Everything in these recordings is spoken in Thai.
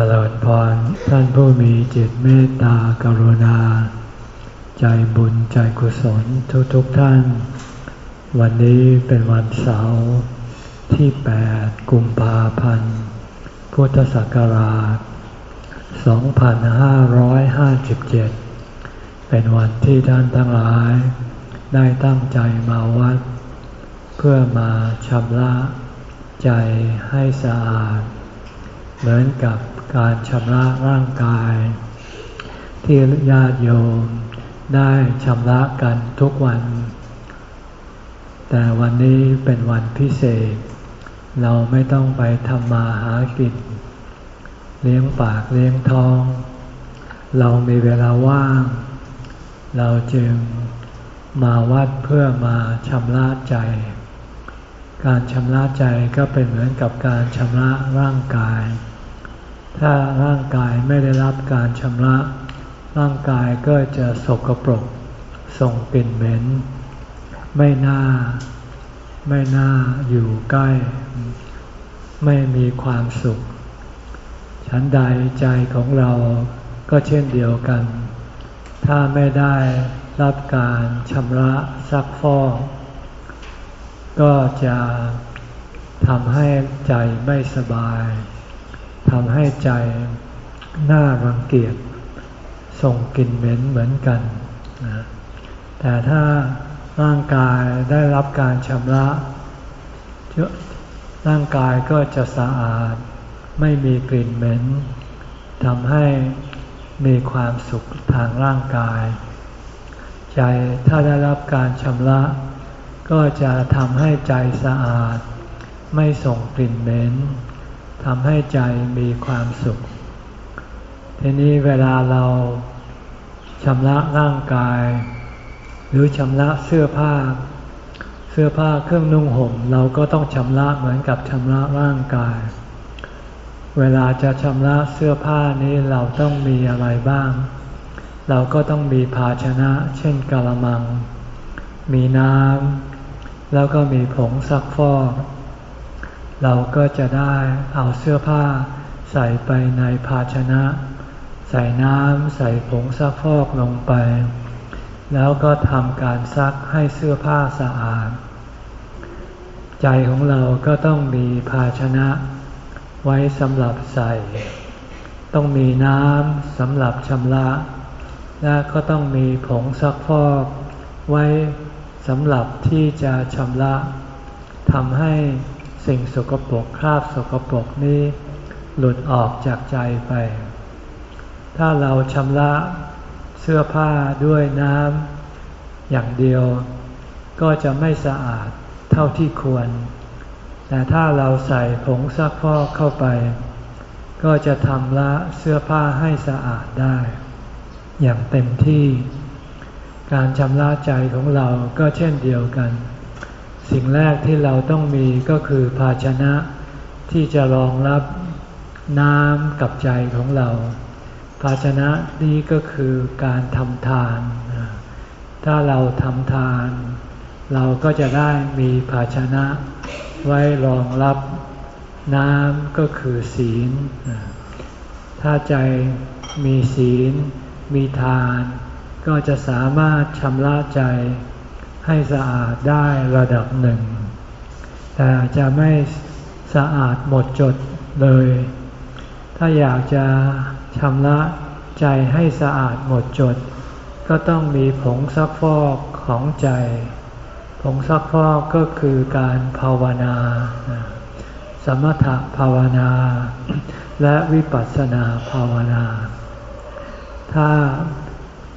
จริญพรท่านผู้มีจิตเมตตากรุณา ใจบุญใจกุศลทุกๆทท่าน วันนี้เป็นวันเสาร์ที่ 8 กุมภาพันธ์ พุทธศักราช 2557 เป็นวันที่ท่านทั้งหลาย ได้ตั้งใจมาวัด เพื่อมาชำระใจให้สะอาด เหมือนกับ การชำระร่างกาย ที่ญาติโยมได้ชำระกันทุกวัน แต่วันนี้เป็นวันพิเศษ เราไม่ต้องไปทำมาหากิน เลี้ยงปากเลี้ยงท้อง เรามีเวลาว่าง เราจึงมาวัดเพื่อมาชำระใจ การชำระใจก็เป็นเหมือนกับการชำระร่างกาย ถ้าร่างกายไม่ได้รับการชำระ ร่างกายก็จะสกปรก ส่งกลิ่นเหม็น ไม่น่า ไม่น่าอยู่ใกล้ ไม่มีความสุข ฉันใดใจของเราก็เช่นเดียวกัน ถ้าไม่ได้รับการชำระซักฟอกก็จะทำให้ใจไม่สบาย ทำให้ใจน่ารังเกียจส่งกลิ่นเหม็นเหมือนกันนะแต่ถ้าร่างกายได้รับการชำระร่างกายก็จะสะอาดไม่มีกลิ่นเหม็นทำให้มีความสุขทางร่างกาย ใจถ้าได้รับการชำระ ก็จะทำให้ใจสะอาด ไม่ส่งกลิ่นเหม็น ทำให้ใจมีความสุข ทีนี้เวลาเราชำระร่างกาย หรือชำระเสื้อผ้า เสื้อผ้าเครื่องนุ่งห่ม เราก็ต้องชำระเหมือนกับชำระร่างกาย เวลาจะชำระเสื้อผ้านี้เราต้องมีอะไรบ้าง เราก็ต้องมีภาชนะ เช่นกะละมัง มีน้ำแล้วก็มีผงซักฟอก เราก็จะได้เอาเสื้อผ้าใส่ไปในภาชนะ ใส่น้ำใส่ผงซักฟอกลงไป แล้วก็ทำการซักให้เสื้อผ้าสะอาด ใจของเราก็ต้องมีภาชนะ ไว้สำหรับใส่ ต้องมีน้ำสำหรับชำระ และก็ต้องมีผงซักฟอกไว้สำหรับที่จะชำระทำให้ สิ่งสกปรกคราบสกปรกนี้ หลุดออกจากใจไป ถ้าเราชำระเสื้อผ้าด้วยน้ำอย่างเดียว ก็จะไม่สะอาดเท่าที่ควร แต่ถ้าเราใส่ผงซักฟอกเข้าไป ก็จะทำละเสื้อผ้าให้สะอาดได้ อย่างเต็มที่ การชำระใจของเราก็เช่นเดียวกัน สิ่งแรกที่เราต้องมีก็คือภาชนะที่จะรองรับน้ำกับใจของเรา ภาชนะนี้ก็คือการทำทาน ถ้าเราทำทาน เราก็จะได้มีภาชนะ ไว้รองรับน้ำก็คือศีล ถ้าใจมีศีล มีทาน ก็จะสามารถชำระใจ ให้สะอาดได้ระดับหนึ่ง แต่จะไม่สะอาดหมดจดเลย ถ้าอยากจะชำระใจให้สะอาดหมดจด ก็ต้องมีผงซักฟอกของใจ ผงซักฟอกก็คือการภาวนา สมถภาวนา และวิปัสสนาภาวนา ถ้า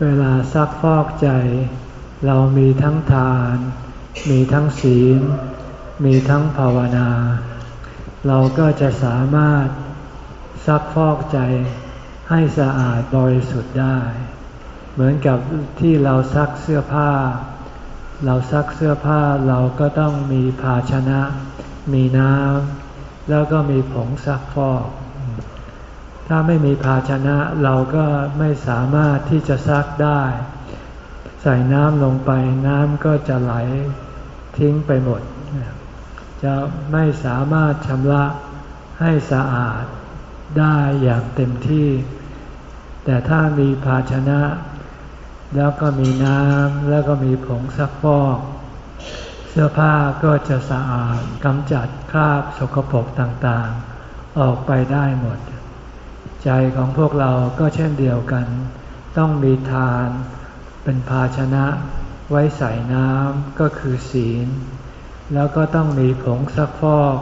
เวลาซักฟอกใจ เรามีทั้งทาน มีทั้งศีล มีทั้งภาวนา เราก็จะสามารถซักฟอกใจให้สะอาดบริสุทธิ์ได้ เหมือนกับที่เราซักเสื้อผ้า เราซักเสื้อผ้าเราก็ต้องมีภาชนะ มีน้ำแล้วก็มีผงซักฟอก ถ้าไม่มีภาชนะเราก็ไม่สามารถที่จะซักได้ ใส่น้ำลงไปน้ำก็จะไหลทิ้งไปหมด จะไม่สามารถชำระให้สะอาดได้อย่างเต็มที่ แต่ถ้ามีภาชนะ แล้วก็มีน้ำแล้วก็มีผงซักฟอก เสื้อผ้าก็จะสะอาดกำจัดคราบสกปรกต่างๆ ออกไปได้หมด ใจของพวกเราก็เช่นเดียวกัน ต้องมีทาน เป็นภาชนะไว้ใส่น้ำก็คือศีล แล้วก็ต้องมีผงซักฟอก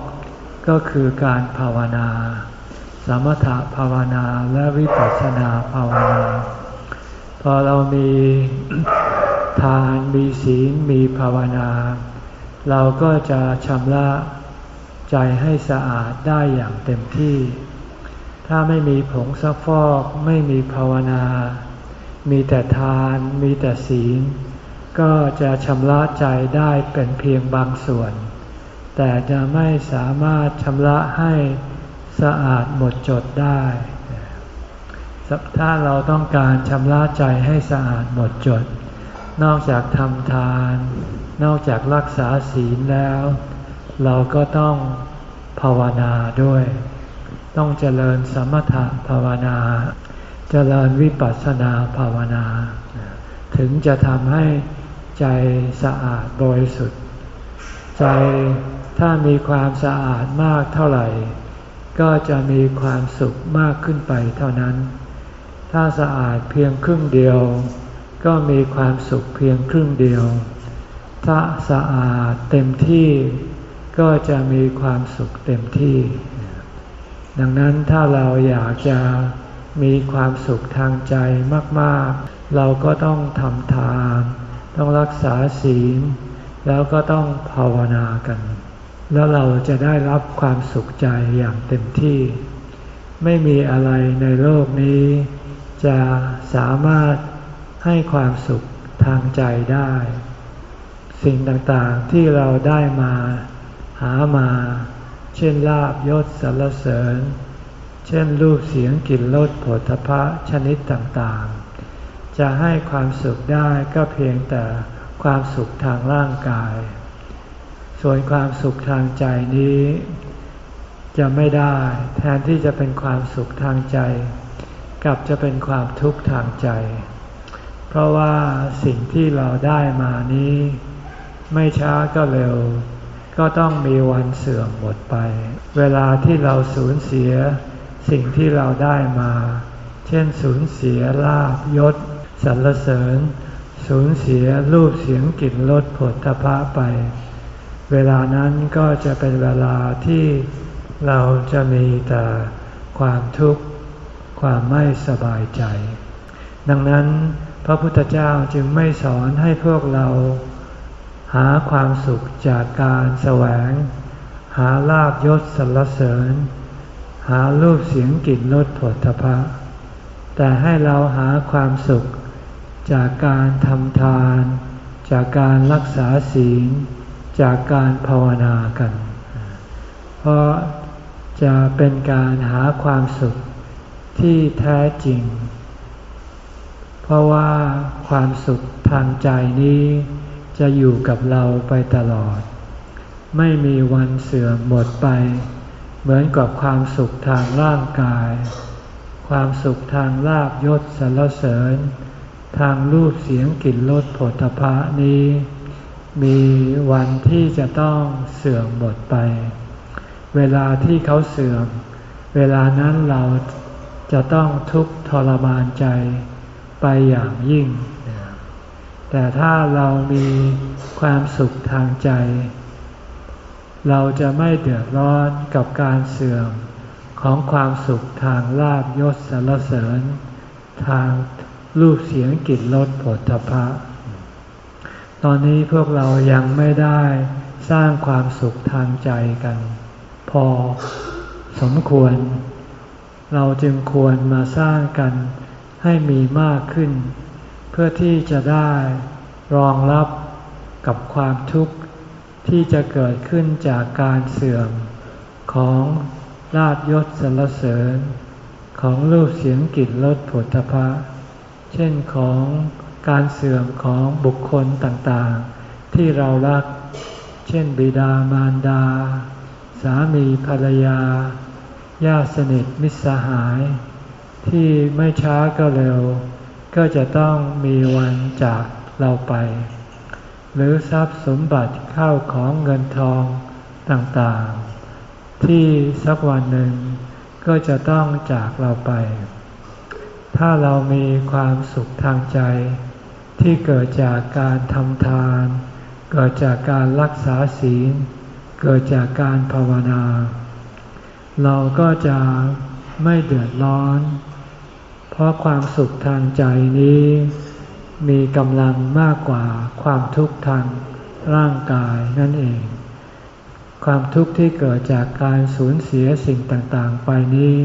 ก็คือการภาวนา สมถภาวนาและวิปัสสนาภาวนา พอเรามีทานมีศีลมีภาวนา เราก็จะชำระใจให้สะอาดได้อย่างเต็มที่ ถ้าไม่มีผงซักฟอกไม่มีภาวนา มีแต่ทานมีแต่ศีล ก็จะชำระใจได้เป็นเพียงบางส่วน แต่จะไม่สามารถชำระให้สะอาดหมดจดได้ถ้าเราต้องการชำระใจให้สะอาดหมดจด นอกจากทำทาน นอกจากรักษาศีลแล้ว เราก็ต้องภาวนาด้วย ต้องเจริญสมถะภาวนา เจริญวิปัสสนาภาวนา ถึงจะทำให้ใจสะอาดบริสุทธิ์ ใจถ้ามีความสะอาดมากเท่าไหร่ ก็จะมีความสุขมากขึ้นไปเท่านั้น ถ้าสะอาดเพียงครึ่งเดียว ก็มีความสุขเพียงครึ่งเดียว ถ้าสะอาดเต็มที่ก็จะมีความสุขเต็มที่ ดังนั้นถ้าเราอยากจะ มีความสุขทางใจมากๆ เราก็ต้องทำทาน ต้องรักษาศีล แล้วก็ต้องภาวนากัน แล้วเราจะได้รับความสุขใจอย่างเต็มที่ ไม่มีอะไรในโลกนี้ จะสามารถให้ความสุขทางใจได้ สิ่งต่างๆที่เราได้มา หามา เช่นลาบยศสรรเสริญ เช่นรูปเสียงกลิ่นรสผลพะชนิดต่างๆ จะให้ความสุขได้ก็เพียงแต่ความสุขทางร่างกาย ส่วนความสุขทางใจนี้ จะไม่ได้ แทนที่จะเป็นความสุขทางใจ กลับจะเป็นความทุกข์ทางใจ เพราะว่าสิ่งที่เราได้มานี้ ไม่ช้าก็เร็ว ก็ต้องมีวันเสื่อมหมดไป เวลาที่เราสูญเสีย สิ่งที่เราได้มา เช่นสูญเสียลาบยศสรรเสริญ สูญเสียรูปเสียงกลิ่นรสผลทพะไป เวลานั้นก็จะเป็นเวลาที่เราจะมีแต่ความทุกข์ความไม่สบายใจ ดังนั้นพระพุทธเจ้าจึงไม่สอนให้พวกเรา หาความสุขจากการแสวง หาลาบยศสรรเสริญ หารูปเสียงกลิ่นรสผลทพะ แต่ให้เราหาความสุข จากการทำทาน จากการรักษาศีล จากการภาวนากัน เพราะจะเป็นการหาความสุขที่แท้จริง เพราะว่าความสุขทางใจนี้จะอยู่กับเราไปตลอด ไม่มีวันเสื่อมหมดไป เหมือนกับความสุขทางร่างกาย ความสุขทางลาบยศสรรเสริญ ทางรูปเสียงกลิ่นรสผลพะนี้ มีวันที่จะต้องเสื่อมหมดไป เวลาที่เขาเสื่อม เวลานั้นเราจะต้องทุกข์ทรมานใจไปอย่างยิ่ง แต่ถ้าเรามีความสุขทางใจ เราจะไม่เดือดร้อนกับการเสื่อมของความสุขทางลาบยศสรรเสริญ ทางรูปเสียงกลิ่นรสผลทพะ ตอนนี้พวกเรายังไม่ได้สร้างความสุขทางใจกัน พอสมควร เราจึงควรมาสร้างกันให้มีมากขึ้น เพื่อที่จะได้รองรับกับความทุกข์ ที่จะเกิดขึ้นจากการเสื่อมของลาบยศสรรเสริญ ของรูปเสียงกลิ่นรสผลทพะ เช่นของการเสื่อมของบุคคลต่างๆ ที่เรารัก เช่นบิดามารดา สามีภรรยาญาติสนิทมิตรสหาย ที่ไม่ช้าก็เร็ว ก็จะต้องมีวันจากเราไป หรือทรัพย์สมบัติเข้าของเงินทองต่างๆ ที่สักวันหนึ่งก็จะต้องจากเราไป ถ้าเรามีความสุขทางใจ ที่เกิดจากการทำทาน เกิดจากการรักษาศีล เกิดจากการภาวนา เราก็จะไม่เดือดร้อน เพราะความสุขทางใจนี้ มีกำลังมากกว่าความทุกข์ทางร่างกายนั่นเอง ความทุกข์ที่เกิดจากการสูญเสียสิ่งต่างๆ ไปนี้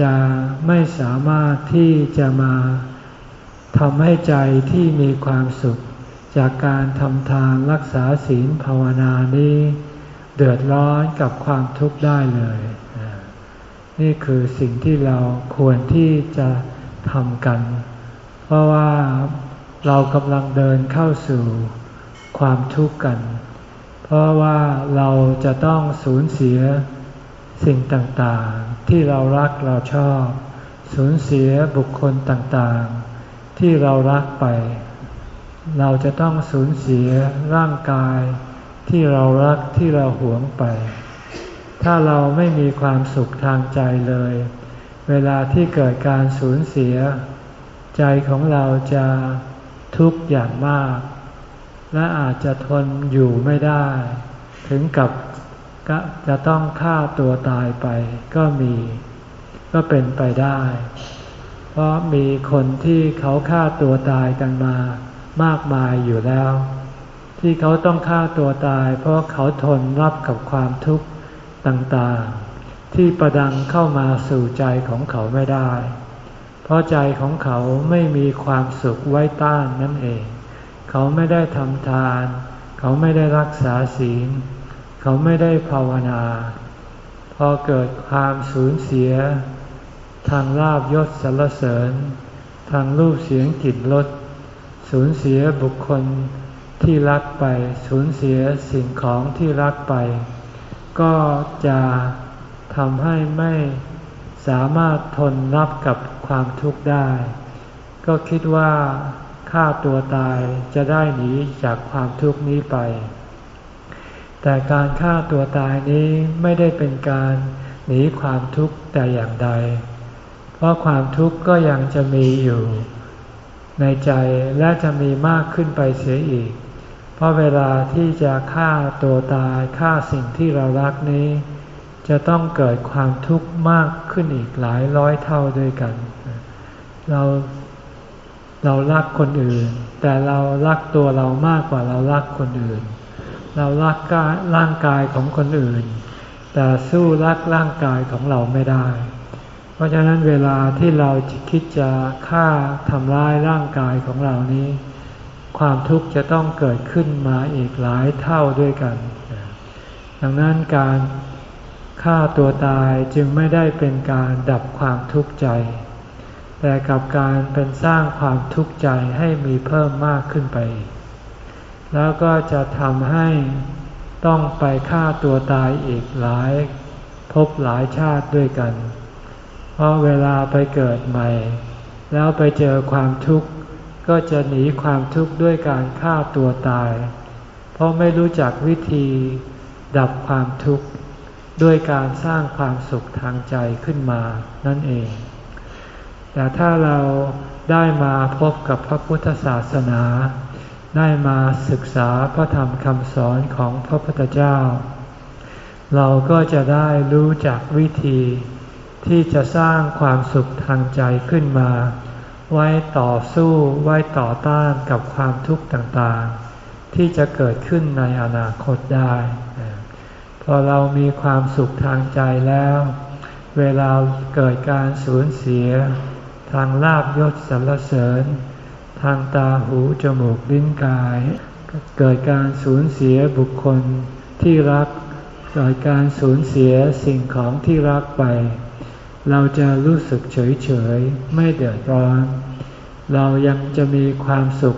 จะไม่สามารถที่จะมาทำให้ใจที่มีความสุข จากการทำทานรักษาศีลภาวนานี้ เดือดร้อนกับความทุกข์ได้เลย นี่คือสิ่งที่เราควรที่จะทำกัน เพราะว่า เรากำลังเดินเข้าสู่ความทุกข์กัน เพราะว่าเราจะต้องสูญเสียสิ่งต่างๆ ที่เรารักเราชอบ สูญเสียบุคคลต่างๆ ที่เรารักไป เราจะต้องสูญเสียร่างกาย ที่เรารักที่เราหวงไป ถ้าเราไม่มีความสุขทางใจเลย เวลาที่เกิดการสูญเสีย ใจของเราจะ ทุกข์อย่างมาก และอาจจะทนอยู่ไม่ได้ ถึงกับจะต้องฆ่าตัวตายไปก็มี ก็เป็นไปได้ เพราะมีคนที่เขาฆ่าตัวตายกันมามากมายอยู่แล้ว ที่เขาต้องฆ่าตัวตาย เพราะเขาทนรับกับความทุกข์ต่างๆ ที่ประดังเข้ามาสู่ใจของเขาไม่ได้ ราะใจของเขาไม่มีความสุขไว้ต้านนั่นเอง เขาไม่ได้ทำทาน เขาไม่ได้รักษาศีล เขาไม่ได้ภาวนา พอเกิดความสูญเสีย ทางลาบยศสรรเสริญ ทางรูปเสียงกลิ่นรสสูญเสียบุคคลที่รักไป สูญเสียสิ่งของที่รักไป ก็จะทำให้ไม่ สามารถทนรับกับความทุกข์ได้ ก็คิดว่าฆ่าตัวตายจะได้หนีจากความทุกข์นี้ไป แต่การฆ่าตัวตายนี้ไม่ได้เป็นการหนีความทุกข์แต่อย่างใด เพราะความทุกข์ก็ยังจะมีอยู่ ในใจและจะมีมากขึ้นไปเสียอีก เพราะเวลาที่จะฆ่าตัวตายฆ่าสิ่งที่เรารักนี้ จะต้องเกิดความทุกข์มากขึ้นอีกหลายร้อยเท่าด้วยกัน เราเรารักคนอื่น แต่เรารักตัวเรามากกว่าเรารักคนอื่น เรารักร่างกายของคนอื่น แต่สู้รักร่างกายของเราไม่ได้ เพราะฉะนั้นเวลาที่เราคิดจะฆ่าทำร้ายร่างกายของเรานี้ ความทุกข์จะต้องเกิดขึ้นมาอีกหลายเท่าด้วยกัน ดังนั้นการ ฆ่าตัวตายจึงไม่ได้เป็นการดับความทุกข์ใจ แต่กับการเป็นสร้างความทุกข์ใจให้มีเพิ่มมากขึ้นไป แล้วก็จะทำให้ต้องไปฆ่าตัวตายอีกหลายพบหลายชาติด้วยกัน เพราะเวลาไปเกิดใหม่ แล้วไปเจอความทุกข์ก็จะหนีความทุกข์ด้วยการฆ่าตัวตาย เพราะไม่รู้จักวิธีดับความทุกข์ ด้วยการสร้างความสุขทางใจขึ้นมานั่นเอง แต่ถ้าเราได้มาพบกับพระพุทธศาสนา ได้มาศึกษาพระธรรมคำสอนของพระพุทธเจ้า เราก็จะได้รู้จักวิธีที่จะสร้างความสุขทางใจขึ้นมา ไว้ต่อสู้ไว้ต่อต้านกับความทุกข์ต่างๆ ที่จะเกิดขึ้นในอนาคตได้ อเรามีความสุขทางใจแล้ว เวลาเกิดการสูญเสีย ทางลาบยศสรรเสริญ ทางตาหูจมูกลิ้นกาย เกิดการสูญเสียบุคคลที่รัก เกิดการสูญเสียสิ่งของที่รักไป เราจะรู้สึกเฉยเฉยไม่เดือดร้อน เรายังจะมีความสุข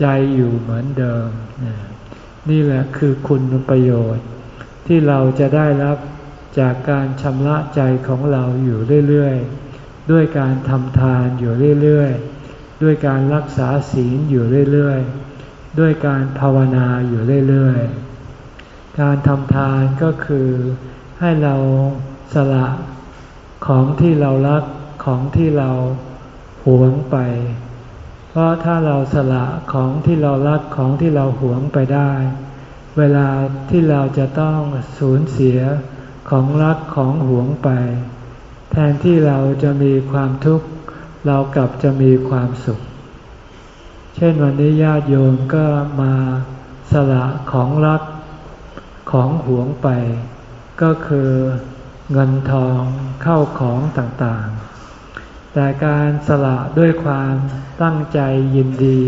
ใจอยู่เหมือนเดิม นี่แหละคือคุณประโยชน์ ที่เราจะได้รับจากการชำระใจของเราอยู่เรื่อยๆ ด้วยการทำทานอยู่เรื่อยๆ ด้วยการรักษาศีลอยู่เรื่อยๆ ด้วยการภาวนาอยู่เรื่อยๆ การทำทานก็คือให้เราสละของที่เรารักของที่เราหวงไป เพราะถ้าเราสละของที่เรารักของที่เราหวงไปได้ เวลาที่เราจะต้องสูญเสียของรักของหวงไป แทนที่เราจะมีความทุกข์ เรากลับจะมีความสุข เช่นวันนี้ญาติโยมก็มาสละของรักของหวงไป ก็คือเงินทองเข้าของต่างๆ แต่การสละด้วยความตั้งใจยินดี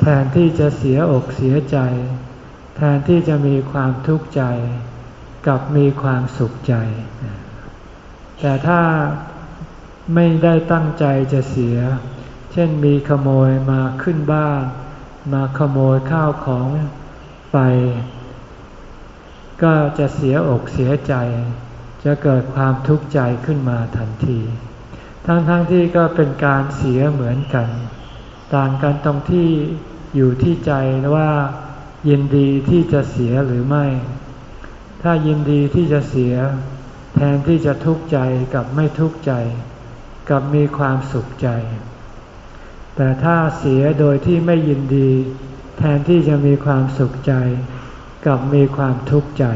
แทนที่จะเสียอกเสียใจ แทนที่จะมีความทุกข์ใจกับมีความสุขใจ แต่ถ้าไม่ได้ตั้งใจจะเสีย เช่นมีขโมยมาขึ้นบ้าน มาขโมยข้าวของไป ก็จะเสียอกเสียใจ จะเกิดความทุกข์ใจขึ้นมาทันที ทั้งๆทที่ก็เป็นการเสียเหมือนกัน ต่างกันตรงที่อยู่ที่ใจว่า ยินดีที่จะเสียหรือไม่ ถ้ายินดีที่จะเสีย แทนที่จะทุกข์ใจกับไม่ทุกข์ใจ กับมีความสุขใจ แต่ถ้าเสียโดยที่ไม่ยินดี แทนที่จะมีความสุขใจ กับมีความทุกข์ใจ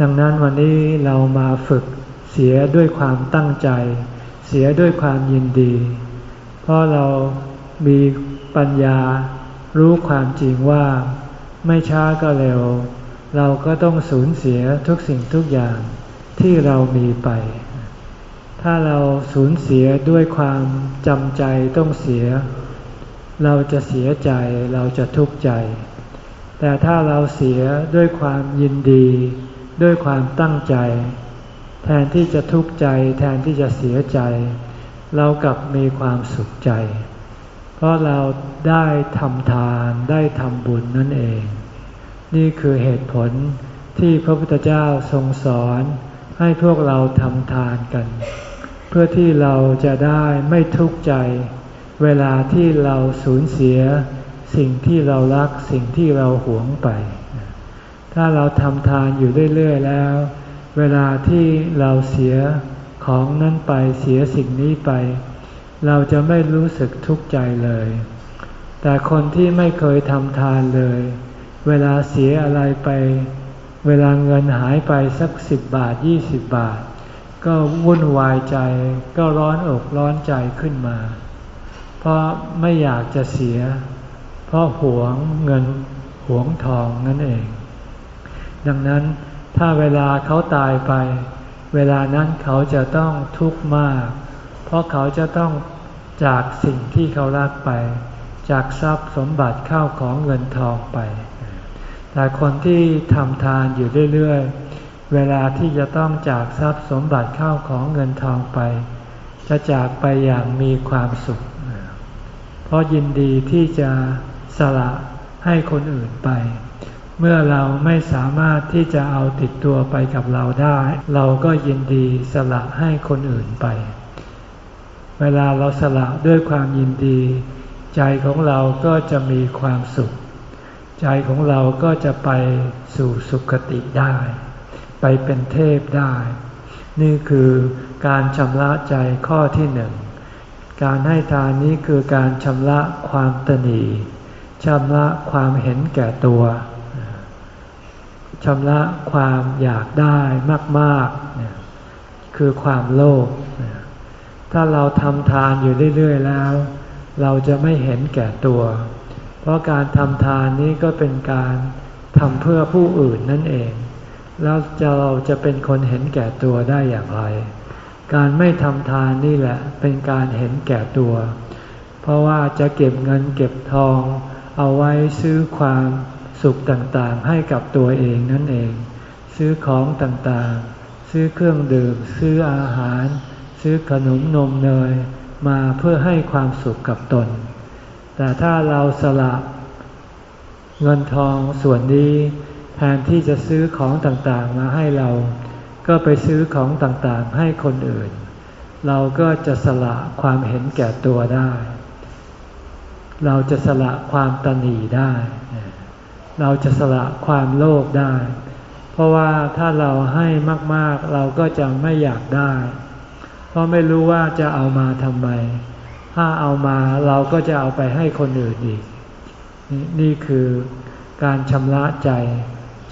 ดังนั้นวันนี้เรามาฝึกเสียด้วยความตั้งใจ เสียด้วยความยินดี เพราะเรามีปัญญารู้ความจริงว่า ไม่ช้าก็เร็ว เราก็ต้องสูญเสียทุกสิ่งทุกอย่างที่เรามีไป ถ้าเราสูญเสียด้วยความจำใจต้องเสีย เราจะเสียใจเราจะทุกข์ใจ แต่ถ้าเราเสียด้วยความยินดี ด้วยความตั้งใจ แทนที่จะทุกข์ใจ แทนที่จะเสียใจ เรากลับมีความสุขใจ ราะเราได้ทำทานได้ทำบุญนั่นเอง นี่คือเหตุผลที่พระพุทธเจ้าทรงสอนให้พวกเราทำทานกัน เพื่อที่เราจะได้ไม่ทุกข์ใจ เวลาที่เราสูญเสีย สิ่งที่เรารักสิ่งที่เราหวงไป ถ้าเราทำทานอยู่เรื่อยๆแล้ว เวลาที่เราเสียของนั้นไปเสียสิ่งนี้ไป เราจะไม่รู้สึกทุกข์ใจเลย แต่คนที่ไม่เคยทำทานเลย เวลาเสียอะไรไป เวลาเงินหายไปสักสิบบาทยี่สิบบาท ก็วุ่นวายใจ ก็ร้อนอกร้อนใจขึ้นมา เพราะไม่อยากจะเสีย เพราะหวงเงินหวงทองนั่นเอง ดังนั้นถ้าเวลาเขาตายไป เวลานั้นเขาจะต้องทุกข์มาก เพราะเขาจะต้อง จากสิ่งที่เขารักไป จากทรัพย์สมบัติเข้าของเงินทองไป แต่คนที่ทำทานอยู่เรื่อยๆ เวลาที่จะต้องจากทรัพย์สมบัติเข้าของเงินทองไป จะจากไปอย่างมีความสุข เพราะยินดีที่จะสละให้คนอื่นไป เมื่อเราไม่สามารถที่จะเอาติดตัวไปกับเราได้ เราก็ยินดีสละให้คนอื่นไป เวลาเราสละด้วยความยินดี ใจของเราก็จะมีความสุข ใจของเราก็จะไปสู่สุคติได้ ไปเป็นเทพได้ นี่คือการชำระใจข้อที่หนึ่ง การให้ทานนี้คือการชำระความตนีชำระความเห็นแก่ตัวชำระความอยากได้มากๆ คือความโลภ ถ้าเราทำทานอยู่เรื่อยๆแล้ว เราจะไม่เห็นแก่ตัว เพราะการทำทานนี้ก็เป็นการทำเพื่อผู้อื่นนั่นเอง แล้วจะเราจะเป็นคนเห็นแก่ตัวได้อย่างไร การไม่ทำทานนี่แหละ เป็นการเห็นแก่ตัว เพราะว่าจะเก็บเงินเก็บทอง เอาไว้ซื้อความสุขต่างๆ ให้กับตัวเองนั่นเอง ซื้อของต่างๆ ซื้อเครื่องดื่ม ซื้ออาหาร ซื้อขนมนมเนยมาเพื่อให้ความสุขกับตน แต่ถ้าเราสละเงินทองส่วนนี้แทนที่จะซื้อของต่างๆมาให้เรา ก็ไปซื้อของต่างๆให้คนอื่น เราก็จะสละความเห็นแก่ตัวได้ เราจะสละความตนีได้ เราจะสละความโลภได้ เพราะว่าถ้าเราให้มากๆ เราก็จะไม่อยากได้ เพราะไม่รู้ว่าจะเอามาทำไม ถ้าเอามาเราก็จะเอาไปให้คนอื่นอีก นี่คือการชำระใจ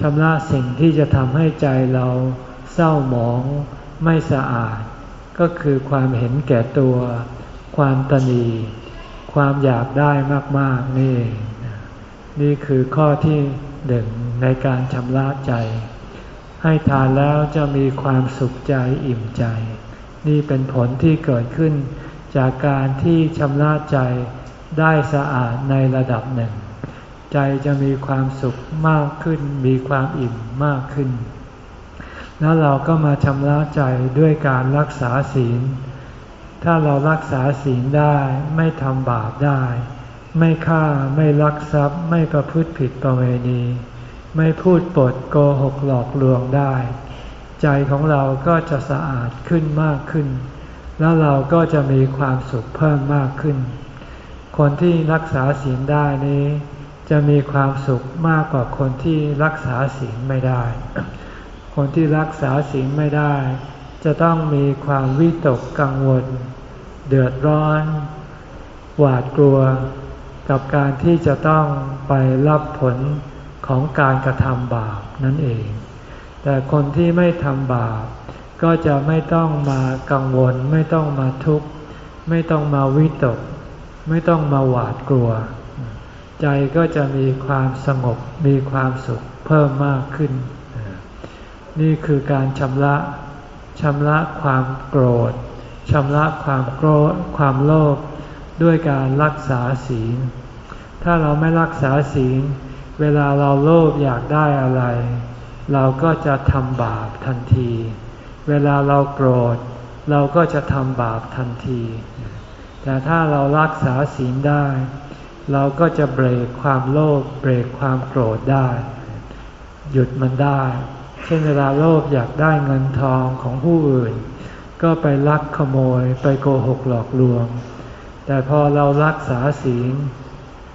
ชำระสิ่งที่จะทำให้ใจเราเศร้าหมองไม่สะอาด ก็คือความเห็นแก่ตัว ความตนี ความอยากได้มากๆนี่ นี่คือข้อที่หนึ่งในการชำระใจ ให้ทานแล้วจะมีความสุขใจอิ่มใจ นี่เป็นผลที่เกิดขึ้น จากการที่ชำระใจได้สะอาดในระดับหนึ่ง ใจจะมีความสุขมากขึ้น มีความอิ่มมากขึ้น แล้วเราก็มาชำระใจด้วยการรักษาศีล ถ้าเรารักษาศีลได้ไม่ทำบาปได้ ไม่ฆ่าไม่ลักทรัพย์ ไม่ประพฤติผิดประเวณี ไม่พูดปดโกหกหลอกลวงได้ ใจของเราก็จะสะอาดขึ้นมากขึ้น แล้วเราก็จะมีความสุขเพิ่มมากขึ้น คนที่รักษาศีลได้นี้ จะมีความสุขมากกว่าคนที่รักษาศีลไม่ได้ คนที่รักษาศีลไม่ได้ จะต้องมีความวิตกกังวล เดือดร้อน หวาดกลัว กับการที่จะต้องไปรับผลของการกระทำบาปนั่นเอง แต่คนที่ไม่ทำบาปก็จะไม่ต้องมากังวล ไม่ต้องมาทุกข์ ไม่ต้องมาวิตก ไม่ต้องมาหวาดกลัว ใจก็จะมีความสงบมีความสุขเพิ่มมากขึ้น นี่คือการชำระชำระความโกรธชำระความโกรธความโลภด้วยการรักษาศีล ถ้าเราไม่รักษาศีล เวลาเราโลภอยากได้อะไร เราก็จะทำบาปทันที เวลาเราโกรธ เราก็จะทำบาปทันที แต่ถ้าเรารักษาศีลได้ เราก็จะเบรกความโลภเบรกความโกรธได้ หยุดมันได้ เช่นเวลาโลภอยากได้เงินทองของผู้อื่น ก็ไปลักขโมยไปโกหกหลอกลวง แต่พอเรารักษาศีล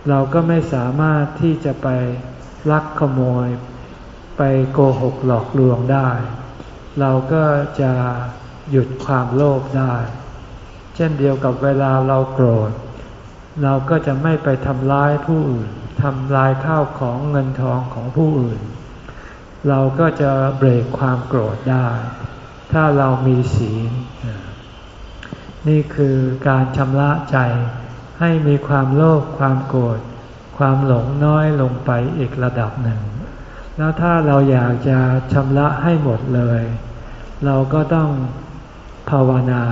เราก็ไม่สามารถที่จะไปลักขโมย ไปโกหกหลอกลวงได้ เราก็จะหยุดความโลภได้ เช่นเดียวกับเวลาเราโกรธ เราก็จะไม่ไปทำร้ายผู้อื่นทำลายข้าวของเงินทองของผู้อื่น เราก็จะเบรกความโกรธได้ ถ้าเรามีศีลนี่คือการชำระใจให้มีความโลภความโกรธความหลงน้อยลงไปอีกระดับหนึ่ง แล้วถ้าเราอยากจะชำระให้หมดเลย เราก็ต้องภาวนา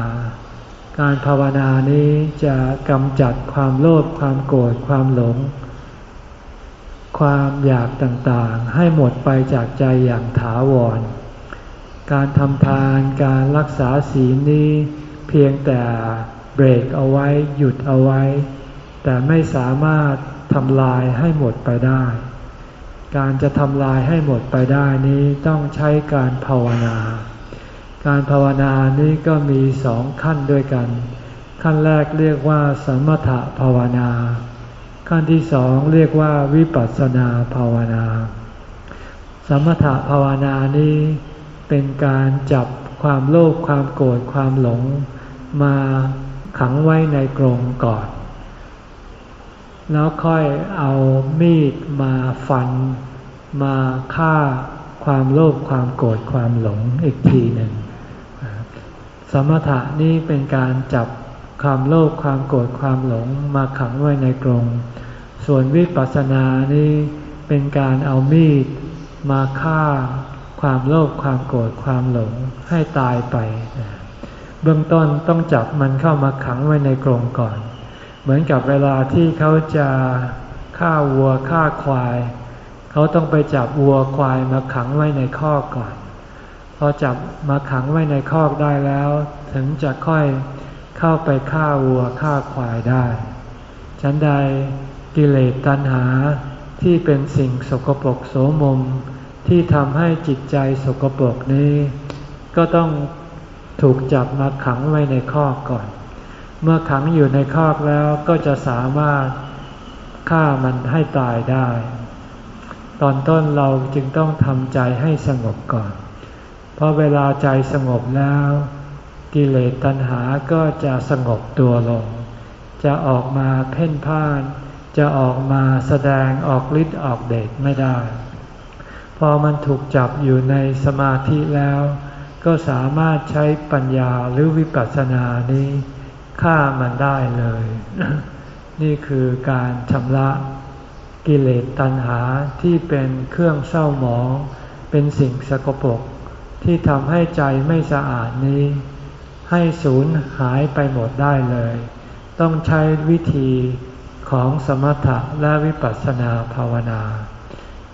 การภาวนานี้จะกำจัดความโลภความโกรธความหลง ความอยากต่างๆ ให้หมดไปจากใจอย่างถาวร การทำทานการรักษาศีลนี้ เพียงแต่เบรกเอาไว้หยุดเอาไว้ แต่ไม่สามารถทำลายให้หมดไปได้ การจะทำลายให้หมดไปได้นี้ต้องใช้การภาวนา การภาวนานี้ก็มีสองขั้นด้วยกัน ขั้นแรกเรียกว่า สมถภาวนา ขั้นที่สองเรียกว่าวิปัสสนาภาวนา สมถภาวนานี้เป็นการจับความโลภความโกรธความหลงมาขังไว้ในกรงก่อน แล้วค่อยเอามีดมาฟัน มาฆ่าความโลภความโกรธความหลงอีกทีหนึ่ง สมถะนี้เป็นการจับความโลภความโกรธความหลงมาขังไว้ในกรง ส่วนวิปัสสนานี้เป็นการเอามีดมาฆ่าความโลภความโกรธความหลงให้ตายไป เบื้องต้นต้องจับมันเข้ามาขังไว้ในกรงก่อน เหมือนกับเวลาที่เขาจะฆ่าวัวฆ่าควาย เขาต้องไปจับวัวควายมาขังไว้ในคอกก่อน พอจับมาขังไว้ในคอกได้แล้ว ถึงจะค่อยเข้าไปฆ่าวัวฆ่าควายได้ฉันใดกิเลสตัณหาที่เป็นสิ่งสกปรกโสมม ที่ทำให้จิตใจสกปรกนี้ ก็ต้องถูกจับมาขังไว้ในคอกก่อน เมื่อขังอยู่ในคอกแล้วก็จะสามารถฆ่ามันให้ตายได้ ตอนต้นเราจึงต้องทำใจให้สงบก่อน เพราะเวลาใจสงบแล้ว กิเลสตัณหาก็จะสงบตัวลง จะออกมาเพ่นพ่าน จะออกมาแสดงออกฤทธิ์ออกเดชไม่ได้ พอมันถูกจับอยู่ในสมาธิแล้ว ก็สามารถใช้ปัญญาหรือวิปัสสนานี้ ฆ่ามันได้เลย นี่คือการชำระกิเลสตัณหาที่เป็นเครื่องเศร้าหมอง เป็นสิ่งสกปรกที่ทำให้ใจไม่สะอาดนี้ ให้สูญหายไปหมดได้เลย ต้องใช้วิธีของสมถะและวิปัสสนาภาวนา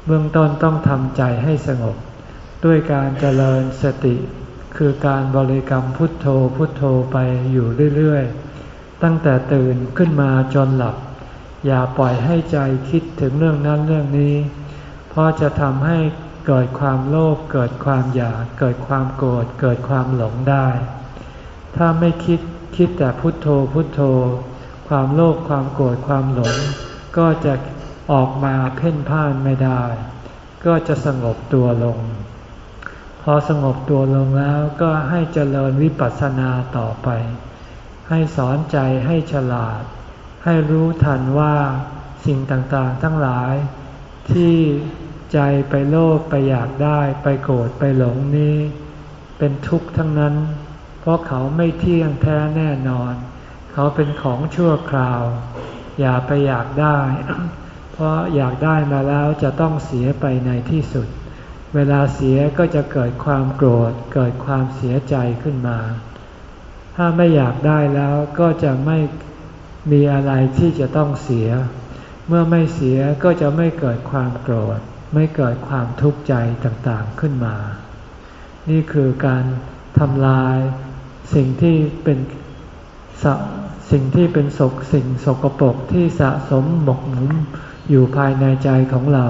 เบื้องต้นต้องทำใจให้สงบ ด้วยการเจริญสติ คือการบริกรรมพุทโธพุทโธไปอยู่เรื่อยๆ ตั้งแต่ตื่นขึ้นมาจนหลับ อย่าปล่อยให้ใจคิดถึงเรื่องนั้นเรื่องนี้ เพราะจะทำให้เกิดความโลภเกิดความอยาก เกิดความโกรธเกิดความหลงได้ ถ้าไม่คิดคิดแต่พุทโธพุทโธ ความโลภความโกรธความหลง ก็จะออกมาเพ่นพ่านไม่ได้ ก็จะสงบตัวลง พอสงบตัวลงแล้วก็ให้เจริญวิปัสสนาต่อไป ให้สอนใจให้ฉลาด ให้รู้ทันว่าสิ่งต่างๆทั้งหลาย ที่ใจไปโลภไปอยากได้ไปโกรธไปหลงนี้ เป็นทุกข์ทั้งนั้น เพราะเขาไม่เที่ยงแท้แน่นอน เขาเป็นของชั่วคราว อย่าไปอยากได้ เพราะอยากได้มาแล้วจะต้องเสียไปในที่สุด เวลาเสียก็จะเกิดความโกรธ เกิดความเสียใจขึ้นมา ถ้าไม่อยากได้แล้วก็จะไม่มีอะไรที่จะต้องเสีย เมื่อไม่เสียก็จะไม่เกิดความโกรธ ไม่เกิดความทุกข์ใจต่างๆขึ้นมา นี่คือการทำลายสิ่งที่เป็นสิ่งที่เป็นศกสิ่งสกปรกที่สะสมหมกหมุนอยู่ภายในใจของเรา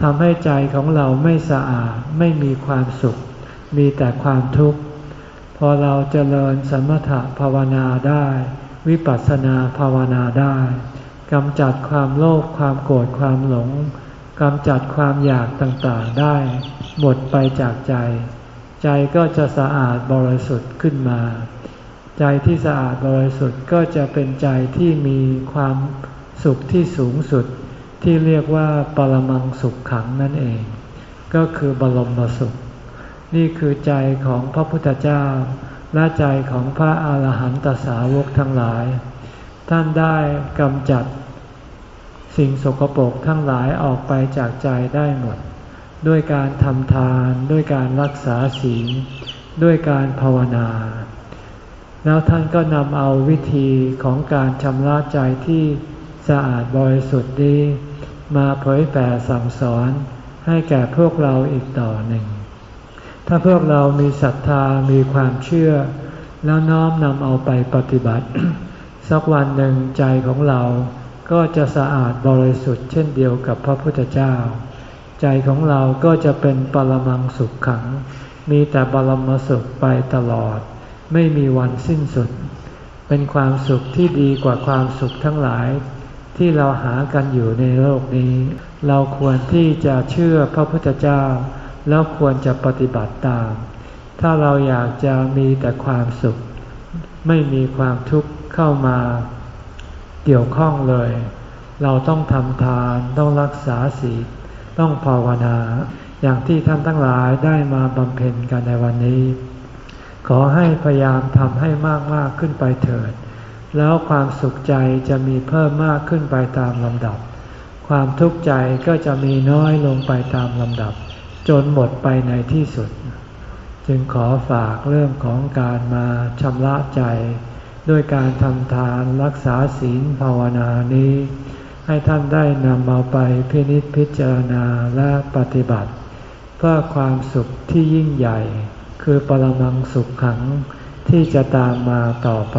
ทำให้ใจของเราไม่สะอาดไม่มีความสุข มีแต่ความทุกข์ พอเราเจริญสมถะภาวนาได้ วิปัสสนาภาวนาได้กำจัดความโลภความโกรธความหลงกำจัดความอยากต่างๆได้ หมดไปจากใจ ใจก็จะสะอาดบริสุทธิ์ขึ้นมา ใจที่สะอาดบริสุทธิ์ก็จะเป็นใจที่มีความสุขที่สูงสุด ที่เรียกว่าปรมังสุขขังนั่นเอง ก็คือบรมสุข นี่คือใจของพระพุทธเจ้า และใจของพระอาหารหันตสาวกทั้งหลาย ท่านได้กำจัด สิ่งสกปรกทั้งหลายออกไปจากใจได้หมด ด้วยการทำทาน ด้วยการรักษาศีลด้วยการภาวนา แล้วท่านก็นำเอาวิธีของการชำระใจที่สะอาดบริสุทธิ์นี้ มาเผยแผ่สั่งสอนให้แก่พวกเราอีกต่อหนึ่ง ถ้าพวกเรามีศรัทธามีความเชื่อ แล้วน้อมนำเอาไปปฏิบัติ สักวันหนึ่งใจของเราก็จะสะอาดบริสุทธิ์เช่นเดียวกับพระพุทธเจ้า ใจของเราก็จะเป็นปรมังสุขขัง มีแต่บรมสุขไปตลอด ไม่มีวันสิ้นสุด เป็นความสุขที่ดีกว่าความสุขทั้งหลาย ที่เราหากันอยู่ในโลกนี้ เราควรที่จะเชื่อพระพุทธเจ้า แล้วควรจะปฏิบัติตาม ถ้าเราอยากจะมีแต่ความสุข ไม่มีความทุกข์เข้ามาเกี่ยวข้องเลย เราต้องทำทานต้องรักษาศีลต้องภาวนา อย่างที่ท่านทั้งหลายได้มาบำเพ็ญกันในวันนี้ ขอให้พยายามทำให้มากมากขึ้นไปเถิด แล้วความสุขใจจะมีเพิ่มมากขึ้นไปตามลำดับ ความทุกข์ใจก็จะมีน้อยลงไปตามลำดับ จนหมดไปในที่สุด จึงขอฝากเรื่องของการมาชำระใจ ด้วยการทำทานรักษาศีลภาวนานี้ ให้ท่านได้นำมาไปพินิจพิจารณาและปฏิบัติ เพื่อความสุขที่ยิ่งใหญ่ คือปรมังสุขขังที่จะตามมาต่อไป